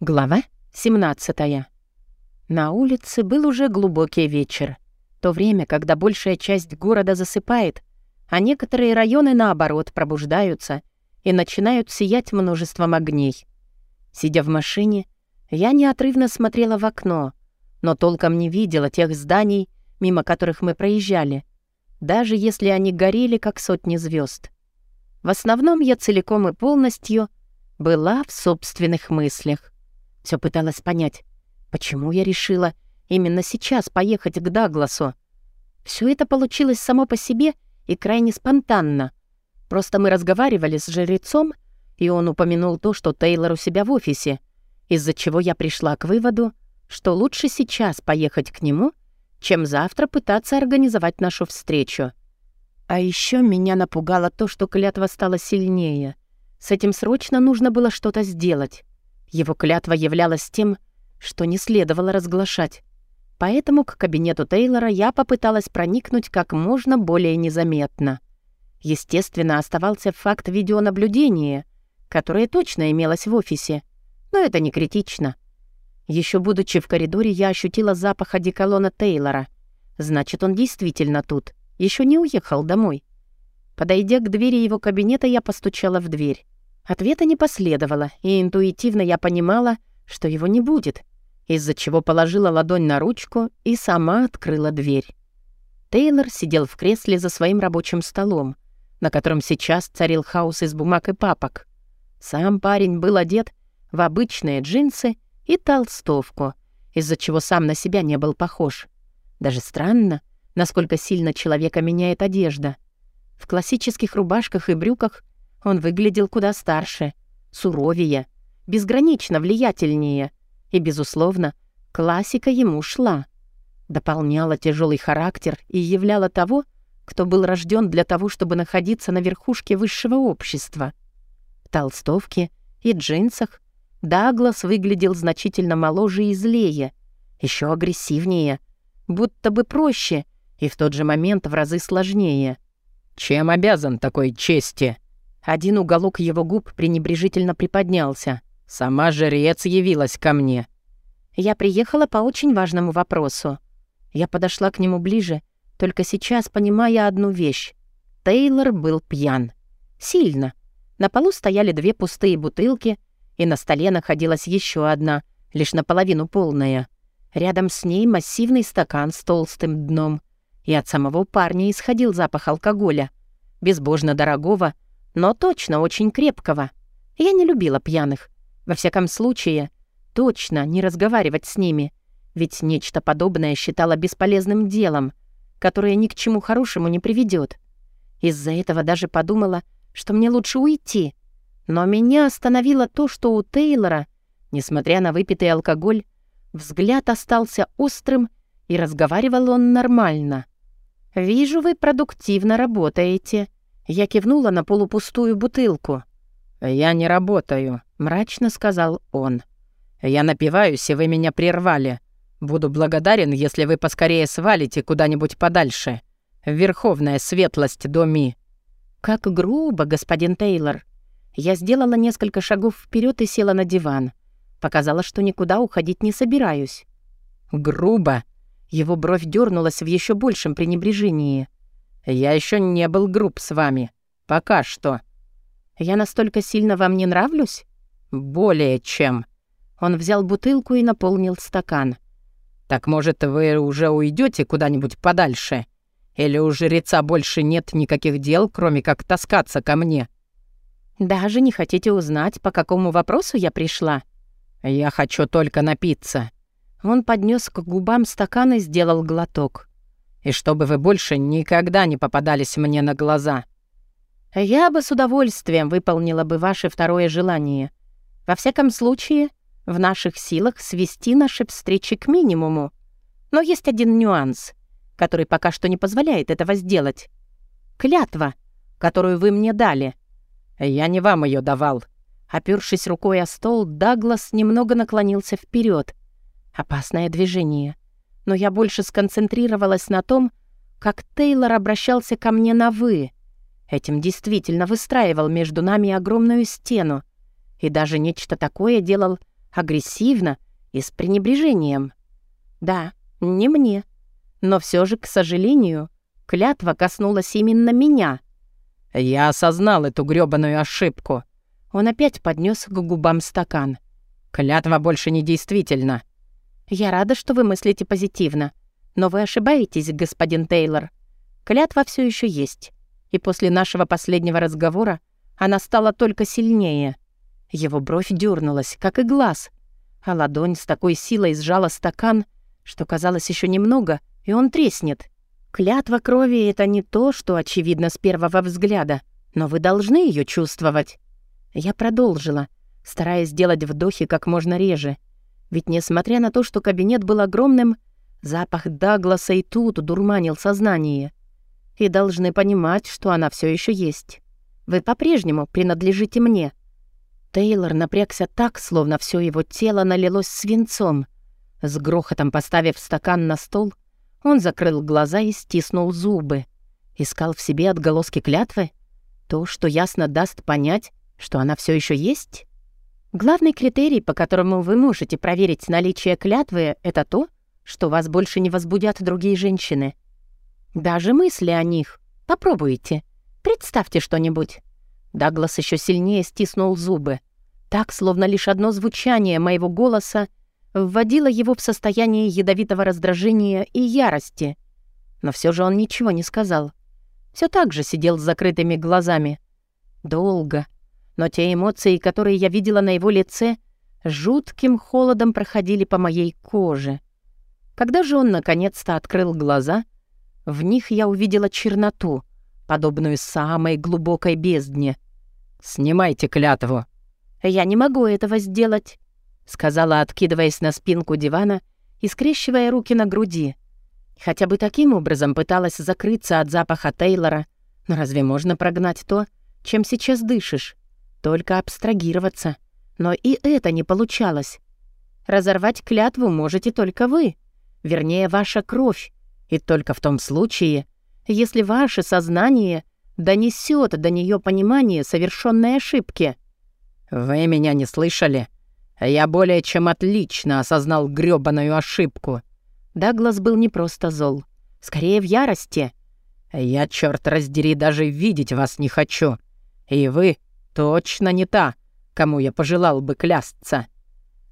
Глава 17. На улице был уже глубокий вечер. То время, когда большая часть города засыпает, а некоторые районы, наоборот, пробуждаются и начинают сиять множеством огней. Сидя в машине, я неотрывно смотрела в окно, но толком не видела тех зданий, мимо которых мы проезжали, даже если они горели, как сотни звезд. В основном я целиком и полностью была в собственных мыслях. Все пыталась понять, почему я решила именно сейчас поехать к Дагласу. Все это получилось само по себе и крайне спонтанно. Просто мы разговаривали с жрецом, и он упомянул то, что Тейлор у себя в офисе, из-за чего я пришла к выводу, что лучше сейчас поехать к нему, чем завтра пытаться организовать нашу встречу. А еще меня напугало то, что клятва стала сильнее. С этим срочно нужно было что-то сделать. Его клятва являлась тем, что не следовало разглашать. Поэтому к кабинету Тейлора я попыталась проникнуть как можно более незаметно. Естественно, оставался факт видеонаблюдения, которое точно имелось в офисе. Но это не критично. Еще будучи в коридоре, я ощутила запах одеколона Тейлора. Значит, он действительно тут. Еще не уехал домой. Подойдя к двери его кабинета, я постучала в дверь. Ответа не последовало, и интуитивно я понимала, что его не будет, из-за чего положила ладонь на ручку и сама открыла дверь. Тейлор сидел в кресле за своим рабочим столом, на котором сейчас царил хаос из бумаг и папок. Сам парень был одет в обычные джинсы и толстовку, из-за чего сам на себя не был похож. Даже странно, насколько сильно человека меняет одежда. В классических рубашках и брюках он выглядел куда старше, суровее, безгранично влиятельнее. И, безусловно, классика ему шла. Дополняла тяжелый характер и являла того, кто был рожден для того, чтобы находиться на верхушке высшего общества. В толстовке и джинсах Даглас выглядел значительно моложе и злее, еще агрессивнее, будто бы проще и в тот же момент в разы сложнее. «Чем обязан такой чести?» Один уголок его губ пренебрежительно приподнялся. «Сама жрец явилась ко мне». Я приехала по очень важному вопросу. Я подошла к нему ближе, только сейчас понимая одну вещь. Тейлор был пьян. Сильно. На полу стояли две пустые бутылки, и на столе находилась еще одна, лишь наполовину полная. Рядом с ней массивный стакан с толстым дном. И от самого парня исходил запах алкоголя. Безбожно дорогого — но точно очень крепкого. Я не любила пьяных. Во всяком случае, точно не разговаривать с ними, ведь нечто подобное считала бесполезным делом, которое ни к чему хорошему не приведет. Из-за этого даже подумала, что мне лучше уйти. Но меня остановило то, что у Тейлора, несмотря на выпитый алкоголь, взгляд остался острым, и разговаривал он нормально. «Вижу, вы продуктивно работаете», я кивнула на полупустую бутылку. «Я не работаю», — мрачно сказал он. «Я напиваюсь, и вы меня прервали. Буду благодарен, если вы поскорее свалите куда-нибудь подальше. Верховная светлость доми». «Как грубо, господин Тейлор». Я сделала несколько шагов вперед и села на диван. Показала, что никуда уходить не собираюсь. «Грубо?» Его бровь дернулась в еще большем пренебрежении. Я еще не был груб с вами. Пока что. Я настолько сильно вам не нравлюсь? Более чем. Он взял бутылку и наполнил стакан. Так может, вы уже уйдете куда-нибудь подальше? Или у жреца больше нет никаких дел, кроме как таскаться ко мне? Даже не хотите узнать, по какому вопросу я пришла? Я хочу только напиться. Он поднес к губам стакан и сделал глоток и чтобы вы больше никогда не попадались мне на глаза». «Я бы с удовольствием выполнила бы ваше второе желание. Во всяком случае, в наших силах свести наши встречи к минимуму. Но есть один нюанс, который пока что не позволяет этого сделать. Клятва, которую вы мне дали». «Я не вам ее давал». Опёршись рукой о стол, Даглас немного наклонился вперед. Опасное движение но я больше сконцентрировалась на том, как Тейлор обращался ко мне на «вы». Этим действительно выстраивал между нами огромную стену и даже нечто такое делал агрессивно и с пренебрежением. Да, не мне. Но все же, к сожалению, клятва коснулась именно меня. «Я осознал эту грёбаную ошибку». Он опять поднес к губам стакан. «Клятва больше не действительна». «Я рада, что вы мыслите позитивно. Но вы ошибаетесь, господин Тейлор. Клятва все еще есть. И после нашего последнего разговора она стала только сильнее. Его бровь дернулась, как и глаз, а ладонь с такой силой сжала стакан, что казалось еще немного, и он треснет. Клятва крови — это не то, что очевидно с первого взгляда, но вы должны ее чувствовать. Я продолжила, стараясь сделать вдохи как можно реже. Ведь несмотря на то, что кабинет был огромным, запах Дагласа и тут дурманил сознание. И должны понимать, что она все еще есть. Вы по-прежнему принадлежите мне. Тейлор напрягся так, словно все его тело налилось свинцом. С грохотом поставив стакан на стол, он закрыл глаза и стиснул зубы. Искал в себе отголоски клятвы? То, что ясно даст понять, что она все еще есть? Главный критерий, по которому вы можете проверить наличие клятвы, это то, что вас больше не возбудят другие женщины. Даже мысли о них. Попробуйте. Представьте что-нибудь». Даглас еще сильнее стиснул зубы. Так, словно лишь одно звучание моего голоса вводило его в состояние ядовитого раздражения и ярости. Но все же он ничего не сказал. Все так же сидел с закрытыми глазами. Долго. Но те эмоции, которые я видела на его лице, жутким холодом проходили по моей коже. Когда же он наконец-то открыл глаза, в них я увидела черноту — подобную самой глубокой бездне. «Снимайте клятву». «Я не могу этого сделать», — сказала, откидываясь на спинку дивана и скрещивая руки на груди. Хотя бы таким образом пыталась закрыться от запаха Тейлора. Но разве можно прогнать то, чем сейчас дышишь? Только абстрагироваться. Но и это не получалось. Разорвать клятву можете только вы. Вернее, ваша кровь. И только в том случае, если ваше сознание донесет до нее понимание совершенной ошибки. «Вы меня не слышали? Я более чем отлично осознал грёбаную ошибку». Даглас был не просто зол, скорее в ярости. «Я, черт раздери, даже видеть вас не хочу. И вы точно не та, кому я пожелал бы клясться».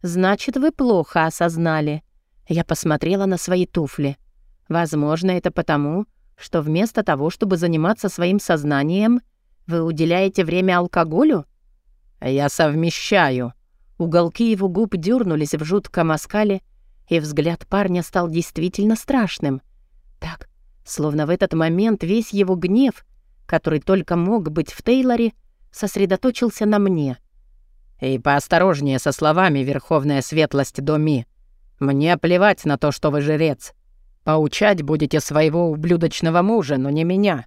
«Значит, вы плохо осознали». Я посмотрела на свои туфли. Возможно, это потому, что вместо того, чтобы заниматься своим сознанием, вы уделяете время алкоголю? Я совмещаю. Уголки его губ дернулись в жутком оскале, и взгляд парня стал действительно страшным. Так, словно в этот момент весь его гнев, который только мог быть в Тейлоре, сосредоточился на мне. «И поосторожнее со словами, Верховная Светлость Доми. Мне плевать на то, что вы жрец. Поучать будете своего ублюдочного мужа, но не меня».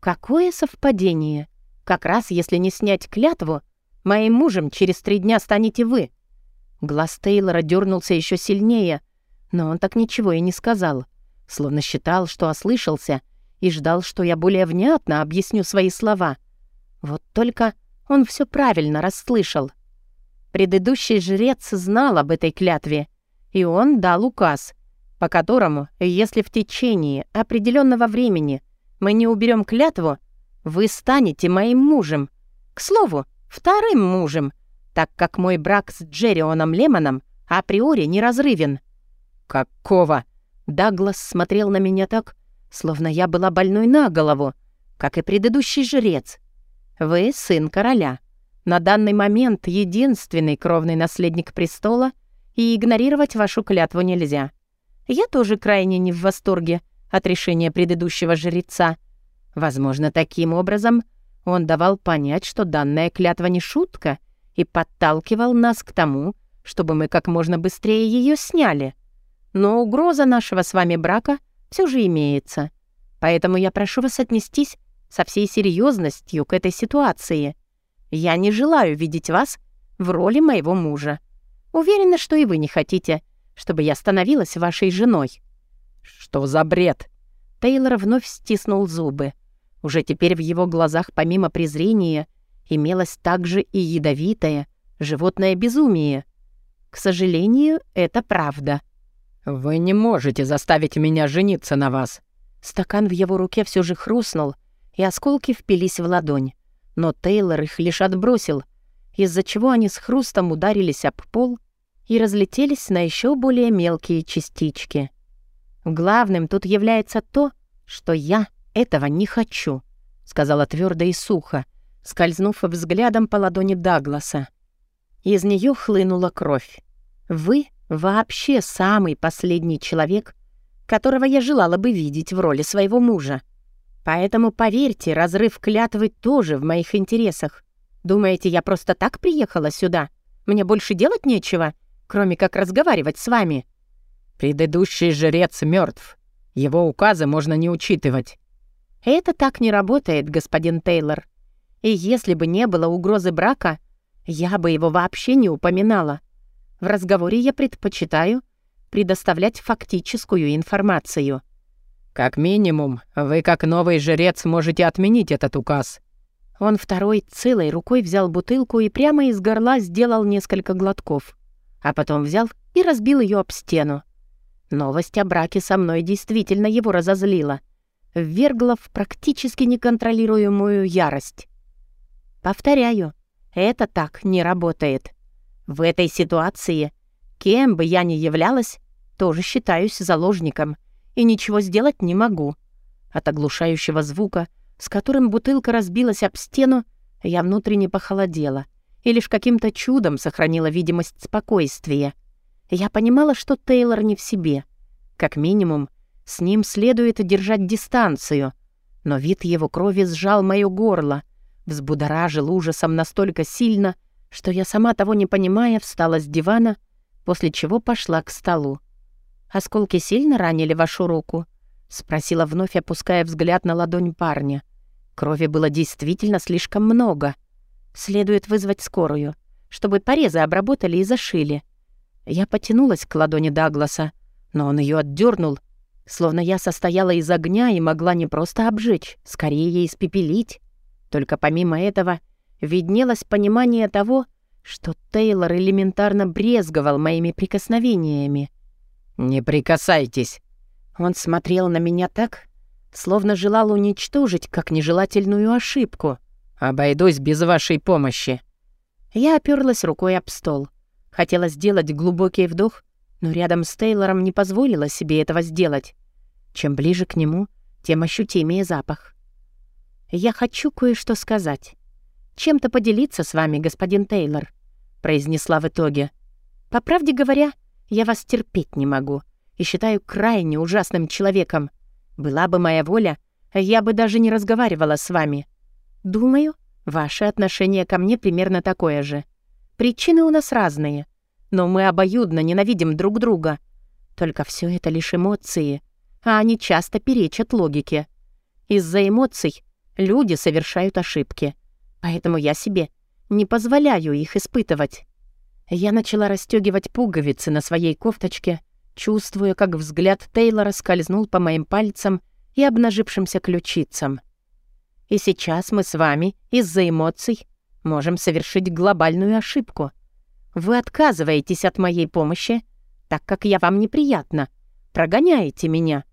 «Какое совпадение? Как раз если не снять клятву, моим мужем через три дня станете вы». Глаз Тейлора дернулся еще сильнее, но он так ничего и не сказал, словно считал, что ослышался, и ждал, что я более внятно объясню свои слова. Вот только он все правильно расслышал. Предыдущий жрец знал об этой клятве, и он дал указ — по которому, если в течение определенного времени мы не уберем клятву, вы станете моим мужем. К слову, вторым мужем, так как мой брак с Джеррионом Лемоном априори неразрывен». «Какого?» Даглас смотрел на меня так, словно я была больной на голову, как и предыдущий жрец. «Вы сын короля. На данный момент единственный кровный наследник престола, и игнорировать вашу клятву нельзя. Я тоже крайне не в восторге от решения предыдущего жреца. Возможно, таким образом он давал понять, что данная клятва не шутка, и подталкивал нас к тому, чтобы мы как можно быстрее ее сняли. Но угроза нашего с вами брака все же имеется. Поэтому я прошу вас отнестись со всей серьезностью к этой ситуации. Я не желаю видеть вас в роли моего мужа. Уверена, что и вы не хотите, чтобы я становилась вашей женой». «Что за бред?» Тейлор вновь стиснул зубы. Уже теперь в его глазах помимо презрения имелось также и ядовитое, животное безумие. К сожалению, это правда. «Вы не можете заставить меня жениться на вас». Стакан в его руке все же хрустнул, и осколки впились в ладонь. Но Тейлор их лишь отбросил, из-за чего они с хрустом ударились об пол и разлетелись на еще более мелкие частички. Главным тут является то, что я этого не хочу, сказала твердо и сухо, скользнув взглядом по ладони Дагласа. Из нее хлынула кровь. Вы вообще самый последний человек, которого я желала бы видеть в роли своего мужа. Поэтому, поверьте, разрыв клятвы тоже в моих интересах. Думаете, я просто так приехала сюда? Мне больше делать нечего, кроме как разговаривать с вами?» «Предыдущий жрец мертв. Его указы можно не учитывать». «Это так не работает, господин Тейлор. И если бы не было угрозы брака, я бы его вообще не упоминала. В разговоре я предпочитаю предоставлять фактическую информацию». «Как минимум, вы как новый жрец можете отменить этот указ». Он второй целой рукой взял бутылку и прямо из горла сделал несколько глотков, а потом взял и разбил ее об стену. Новость о браке со мной действительно его разозлила, ввергла в практически неконтролируемую ярость. Повторяю, это так не работает. В этой ситуации, кем бы я ни являлась, тоже считаюсь заложником — и ничего сделать не могу. От оглушающего звука, с которым бутылка разбилась об стену, я внутренне похолодела и лишь каким-то чудом сохранила видимость спокойствия. Я понимала, что Тейлор не в себе. Как минимум, с ним следует держать дистанцию, но вид его крови сжал моё горло, взбудоражил ужасом настолько сильно, что я сама того не понимая встала с дивана, после чего пошла к столу. «Осколки сильно ранили вашу руку?» — спросила вновь, опуская взгляд на ладонь парня. Крови было действительно слишком много. Следует вызвать скорую, чтобы порезы обработали и зашили. Я потянулась к ладони Дагласа, но он ее отдернул, словно я состояла из огня и могла не просто обжечь, скорее испепелить. Только помимо этого виднелось понимание того, что Тейлор элементарно брезговал моими прикосновениями. «Не прикасайтесь!» Он смотрел на меня так, словно желал уничтожить как нежелательную ошибку. «Обойдусь без вашей помощи». Я оперлась рукой об стол. Хотела сделать глубокий вдох, но рядом с Тейлором не позволила себе этого сделать. Чем ближе к нему, тем ощутимее запах. «Я хочу кое-что сказать. Чем-то поделиться с вами, господин Тейлор», — произнесла в итоге. «По правде говоря, — я вас терпеть не могу и считаю крайне ужасным человеком. Была бы моя воля, я бы даже не разговаривала с вами. Думаю, ваше отношение ко мне примерно такое же. Причины у нас разные, но мы обоюдно ненавидим друг друга. Только все это лишь эмоции, а они часто перечат логике. Из-за эмоций люди совершают ошибки, поэтому я себе не позволяю их испытывать. Я начала расстегивать пуговицы на своей кофточке, чувствуя, как взгляд Тейлора скользнул по моим пальцам и обнажившимся ключицам. И сейчас мы с вами из-за эмоций можем совершить глобальную ошибку. Вы отказываетесь от моей помощи, так как я вам неприятна, прогоняете меня.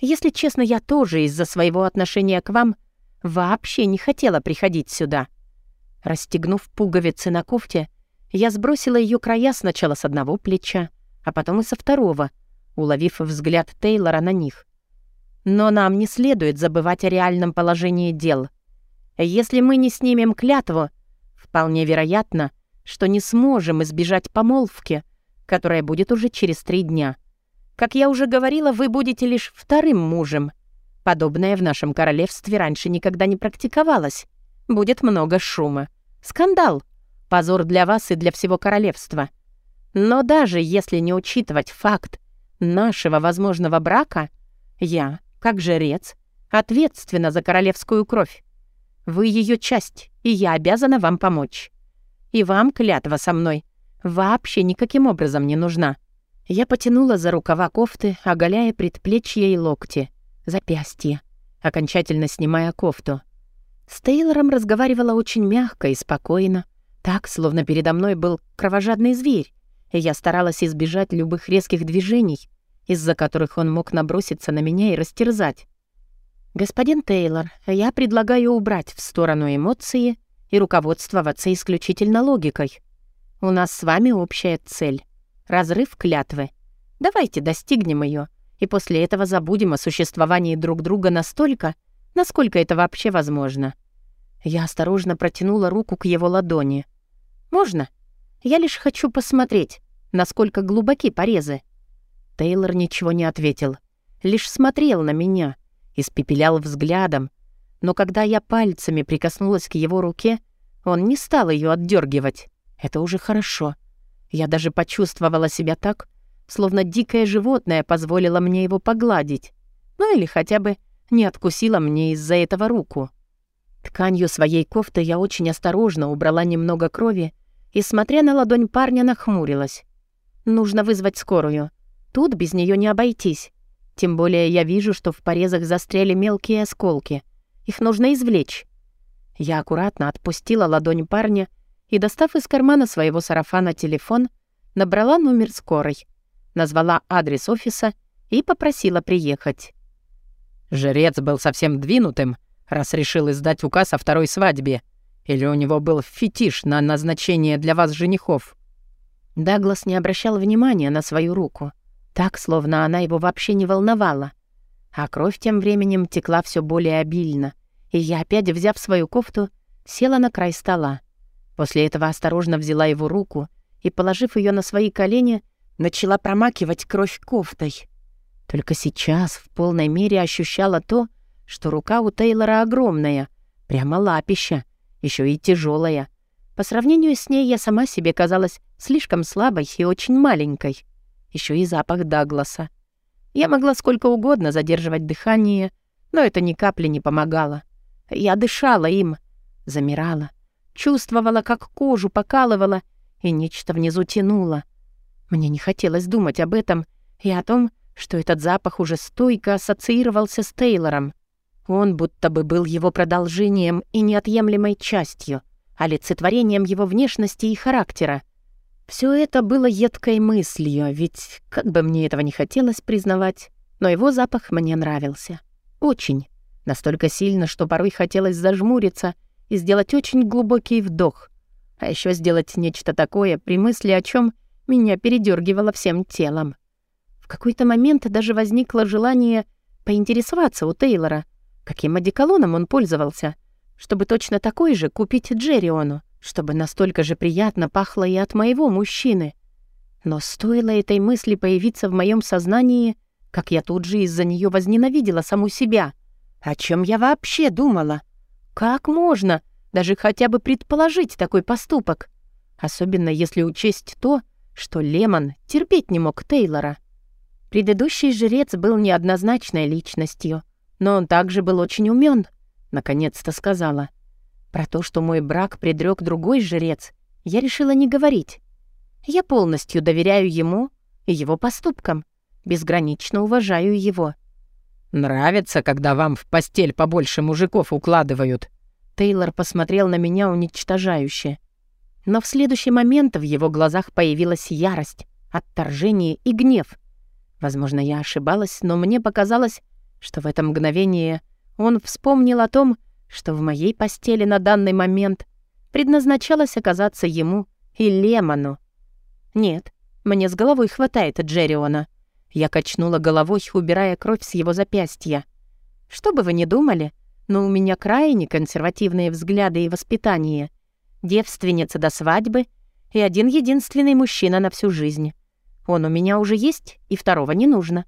Если честно, я тоже из-за своего отношения к вам вообще не хотела приходить сюда. Расстегнув пуговицы на кофте, я сбросила ее края сначала с одного плеча, а потом и со второго, уловив взгляд Тейлора на них. Но нам не следует забывать о реальном положении дел. Если мы не снимем клятву, вполне вероятно, что не сможем избежать помолвки, которая будет уже через три дня. Как я уже говорила, вы будете лишь вторым мужем. Подобное в нашем королевстве раньше никогда не практиковалось. Будет много шума. Скандал — Позор для вас и для всего королевства. Но даже если не учитывать факт нашего возможного брака, я, как жрец, ответственна за королевскую кровь. Вы ее часть, и я обязана вам помочь. И вам клятва со мной вообще никаким образом не нужна. Я потянула за рукава кофты, оголяя предплечья и локти, запястья, окончательно снимая кофту. С Тейлором разговаривала очень мягко и спокойно, так, словно передо мной был кровожадный зверь, и я старалась избежать любых резких движений, из-за которых он мог наброситься на меня и растерзать. «Господин Тейлор, я предлагаю убрать в сторону эмоции и руководствоваться исключительно логикой. У нас с вами общая цель — разрыв клятвы. Давайте достигнем ее, и после этого забудем о существовании друг друга настолько, насколько это вообще возможно». Я осторожно протянула руку к его ладони. «Можно? Я лишь хочу посмотреть, насколько глубоки порезы». Тейлор ничего не ответил, лишь смотрел на меня, испепелял взглядом, но когда я пальцами прикоснулась к его руке, он не стал ее отдергивать. Это уже хорошо. Я даже почувствовала себя так, словно дикое животное позволило мне его погладить. Ну или хотя бы не откусила мне из-за этого руку. Тканью своей кофты я очень осторожно убрала немного крови и, смотря на ладонь парня, нахмурилась. Нужно вызвать скорую. Тут без нее не обойтись. Тем более я вижу, что в порезах застряли мелкие осколки. Их нужно извлечь. Я аккуратно отпустила ладонь парня и, достав из кармана своего сарафана телефон, набрала номер скорой, назвала адрес офиса и попросила приехать. Жрец был совсем двинутым, раз решил издать указ о второй свадьбе. Или у него был фетиш на назначение для вас женихов?» Даглас не обращал внимания на свою руку, так, словно она его вообще не волновала. А кровь тем временем текла все более обильно, и я, опять взяв свою кофту, села на край стола. После этого осторожно взяла его руку и, положив ее на свои колени, начала промакивать кровь кофтой. Только сейчас в полной мере ощущала то, что рука у Тейлора огромная, прямо лапища, еще и тяжелая. По сравнению с ней я сама себе казалась слишком слабой и очень маленькой. Еще и запах Дагласа. Я могла сколько угодно задерживать дыхание, но это ни капли не помогало. Я дышала им, замирала, чувствовала, как кожу покалывала и нечто внизу тянуло. Мне не хотелось думать об этом и о том, что этот запах уже стойко ассоциировался с Тейлором. Он будто бы был его продолжением и неотъемлемой частью, олицетворением его внешности и характера. Все это было едкой мыслью, ведь, как бы мне этого не хотелось признавать, но его запах мне нравился. Очень. Настолько сильно, что порой хотелось зажмуриться и сделать очень глубокий вдох. А еще сделать нечто такое, при мысли о чем меня передергивало всем телом. В какой-то момент даже возникло желание поинтересоваться у Тейлора, каким одеколоном он пользовался, чтобы точно такой же купить Джерриону, чтобы настолько же приятно пахло и от моего мужчины. Но стоило этой мысли появиться в моем сознании, как я тут же из-за нее возненавидела саму себя. О чем я вообще думала? Как можно даже хотя бы предположить такой поступок? Особенно если учесть то, что Лемон терпеть не мог Тейлора. Предыдущий жрец был неоднозначной личностью, но он также был очень умен, наконец-то сказала. Про то, что мой брак предрек другой жрец, я решила не говорить. Я полностью доверяю ему и его поступкам, безгранично уважаю его. «Нравится, когда вам в постель побольше мужиков укладывают?» Тейлор посмотрел на меня уничтожающе. Но в следующий момент в его глазах появилась ярость, отторжение и гнев — Возможно, я ошибалась, но мне показалось, что в это мгновение он вспомнил о том, что в моей постели на данный момент предназначалось оказаться ему и Лемону. Нет, мне с головой хватает Джерриона. Я качнула головой, убирая кровь с его запястья. Что бы вы ни думали, но у меня крайне консервативные взгляды и воспитание. Девственница до свадьбы и один единственный мужчина на всю жизнь. Он у меня уже есть, и второго не нужно».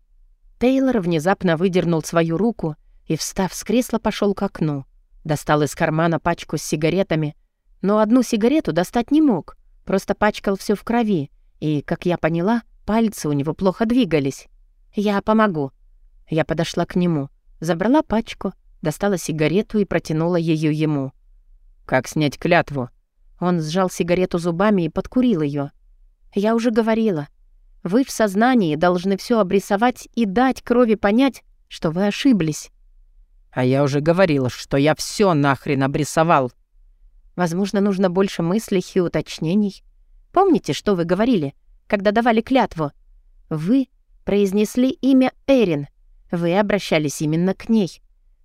Тейлор внезапно выдернул свою руку и, встав с кресла, пошел к окну. Достал из кармана пачку с сигаретами, но одну сигарету достать не мог, просто пачкал все в крови, и, как я поняла, пальцы у него плохо двигались. «Я помогу». Я подошла к нему, забрала пачку, достала сигарету и протянула ее ему. «Как снять клятву?» Он сжал сигарету зубами и подкурил ее. «Я уже говорила. Вы в сознании должны все обрисовать и дать крови понять, что вы ошиблись. А я уже говорил, что я все нахрен обрисовал. Возможно, нужно больше мыслей и уточнений. Помните, что вы говорили? когда давали клятву. Вы произнесли имя Эрин. Вы обращались именно к ней.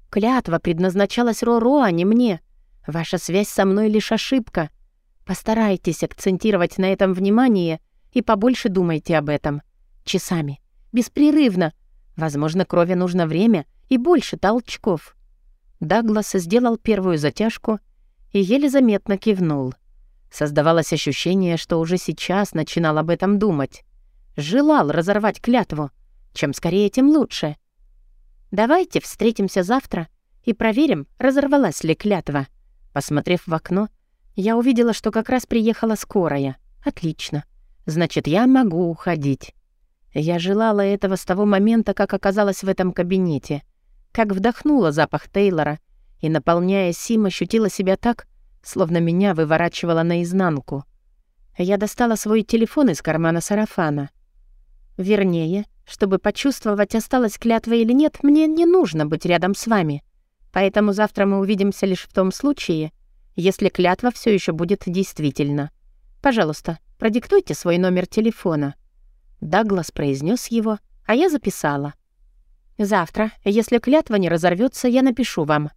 Клятва предназначалась Роро, а не мне. Ваша связь со мной лишь ошибка. Постарайтесь акцентировать на этом внимание и побольше думайте об этом. Часами. Беспрерывно. Возможно, крови нужно время и больше толчков. Даглас сделал первую затяжку и еле заметно кивнул. Создавалось ощущение, что уже сейчас начинал об этом думать. Желал разорвать клятву. Чем скорее, тем лучше. «Давайте встретимся завтра и проверим, разорвалась ли клятва». Посмотрев в окно, я увидела, что как раз приехала скорая. Отлично. Значит, я могу уходить. Я желала этого с того момента, как оказалась в этом кабинете. Как вдохнула запах Тейлора и, наполняя Сим, ощутила себя так, словно меня выворачивала наизнанку. Я достала свой телефон из кармана сарафана. Вернее, чтобы почувствовать, осталась клятва или нет, мне не нужно быть рядом с вами. Поэтому завтра мы увидимся лишь в том случае, если клятва все еще будет действительна. Пожалуйста, продиктуйте свой номер телефона». Даглас произнес его, а я записала. «Завтра, если клятва не разорвется, я напишу вам.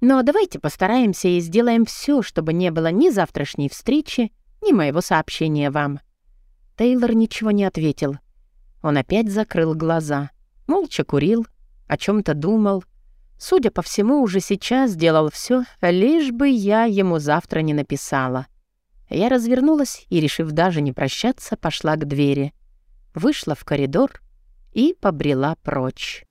Но давайте постараемся и сделаем все, чтобы не было ни завтрашней встречи, ни моего сообщения вам». Тейлор ничего не ответил. Он опять закрыл глаза, молча курил, о чем то думал. Судя по всему, уже сейчас делал все, лишь бы я ему завтра не написала. Я развернулась и, решив даже не прощаться, пошла к двери. Вышла в коридор и побрела прочь.